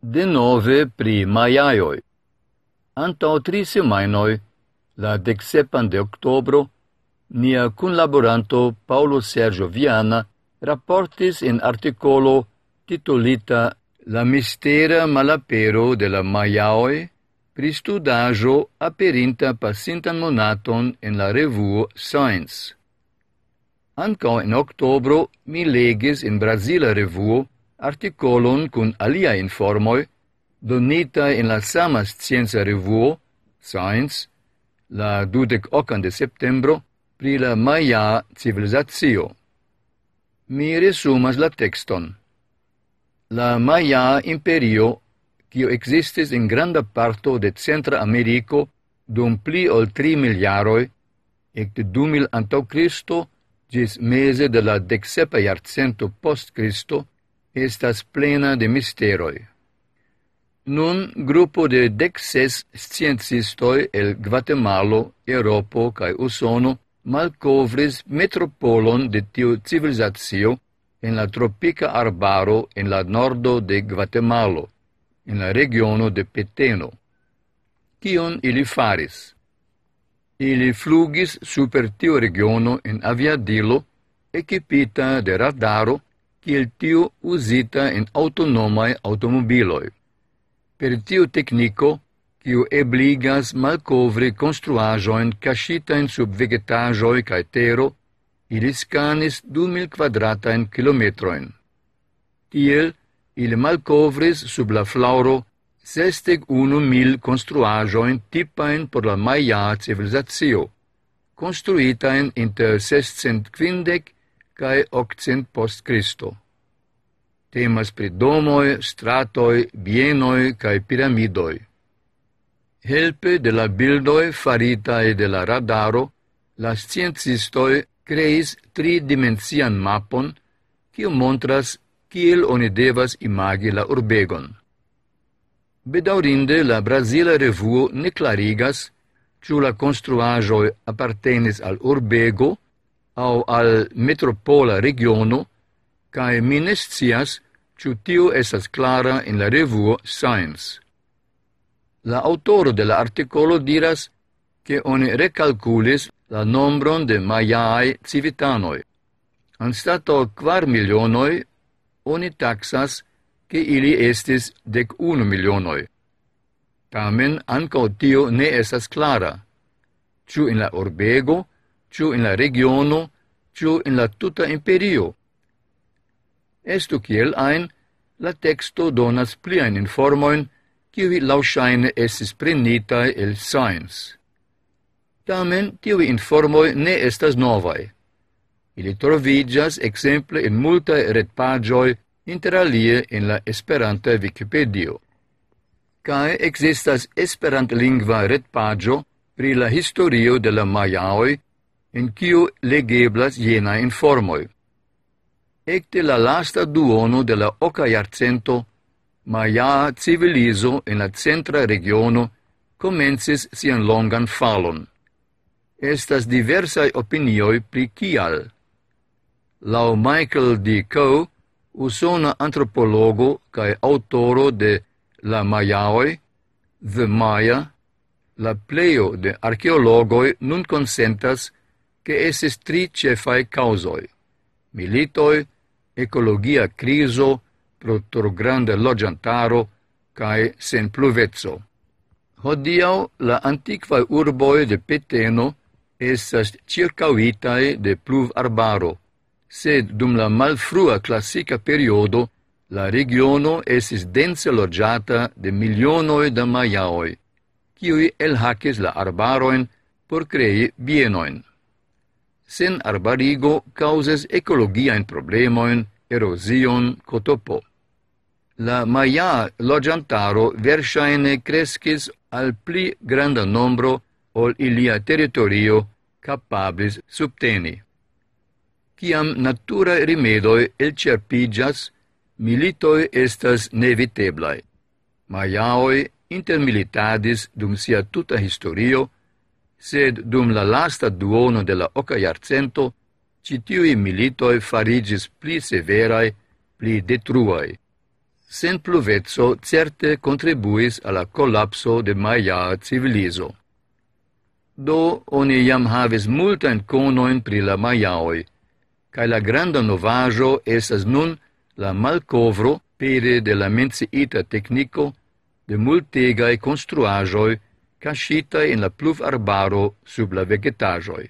denove pri maiaioi. Antau tri semainoi, la decsepan de octobro, nia cunlaboranto Paulo Sergio Viana raportis in articolo titolita La mistera malapero de la maiaoi pri studajo aperinta pasintan monaton en la revuo Science. Anco in octobro mi legis in Brasila revuo articolon cun alia informoi donita in la sama scienza revuo Science la 28 de septembro pri la Maya civilizatio. Mi resumas la texton. La Maya imperio, quio existis in granda parto de Centra Americo dum pli ol tri miliaroi, ecte 2000 antau Cristo, gis mese de la decsepa iarcento post Cristo, estas plena de misteroi. Nun grupo de dexes sciencistoi el Guatemalo, Europo cae Usono malcovris metropolon de tiu civilizatio en la tropica arbaro en la nordo de Guatemalo, en la regiono de Peteno. Cion ili faris? Ili flugis super tiu regiono en aviadilo, equipita de radaro, kiel tiu uzita en autonomaj automobiloj. Per tiu tekniko, kiu ebligas malkovri konstruaĵojn kaŝitajn sub vegetaĵoj kaj tero, ili skanis 2000 kvadratajn kilometrojn. Tiel, ili malkovris sub la flauro sesteg unu mil construajoin tipain por la Maia civilizatio, construitain inter 650 cae octcent post Christo. Temas pri domoi, stratoi, bienoi cae piramidoi. Helpe de la bildoi faritae de la radaro, la sciencistoi creis tridimensian mapon, quio montras kiel oni devas imagi la urbegon. Bedaurinde la Brazila revuo ne clarigas, ciu la construajoi appartenis al urbego, au al metropola regiono, cae minestias ciu tiu esas clara in la revuo Science. La autoro de la articolo diras che oni recalculis la nombron de maiae civitanoi. Anstato quar milionoi, oni taxas che ili estis dec unu milionoi. Tamen, anco tio ne esas clara, ciu in la urbego, ciu in la regiono, ciu in la tuta imperio. Estu kiel ein, la texto donas pliain informoin, kiwi laushaine esis prenitae el science. Tamen, tivi informoi ne estas novae. Ili trovigas exemple in multae retpagioi, interalie in la Esperanta Wikipedia. Cae existas Esperant-lingva retpagio pri la historio de la Mayaoi in quiu legeblas jena informoi. Ecte la lasta duono de la oca jarcento, Maja civilizo in la centra regiono comences sian longan falon. Estas diversai opinioi pri kial. Lau Michael D. Coe, usona antropologo cae autoro de La Mayaoi, The Maya, la pleio de archeologoi nun consentas che esses tri cefai causoi, militoi, ecologia criso, pro grande logiantaro, cae sen pluvezzo. Hodiau la antiquae urboi de Peteno estas circauitae de pluv arbaro, sed dum la malfrua classica periodo la regiono esis dense logiata de milionoi da maiaoi, kiui elhacis la arbaroin por crei bienoin sen arbarigo causes ecologiaen problemoin, erosion, cotopo. La maia logiantaro versaine crescis al pli granda nombro ol ilia territorio capablis subteni. Ciam natura rimedoi elcerpigas, militoi estas neviteblai. Maiaoi intermilitadis dum sia tuta historio, sed dum la lasta duono de la oca iarcento, citiui militoi farigis pli severai, pli detruai. Sen pluvezzo certe contribuis alla collapso de maia civilizo. Do oni jam havis multan conoin pri la maiaoi, cae la granda novajo esas nun la malcovro pere de la menciita tecnico de multegae construajoi cascitae in la pluv arbaro sub la vegetajoi.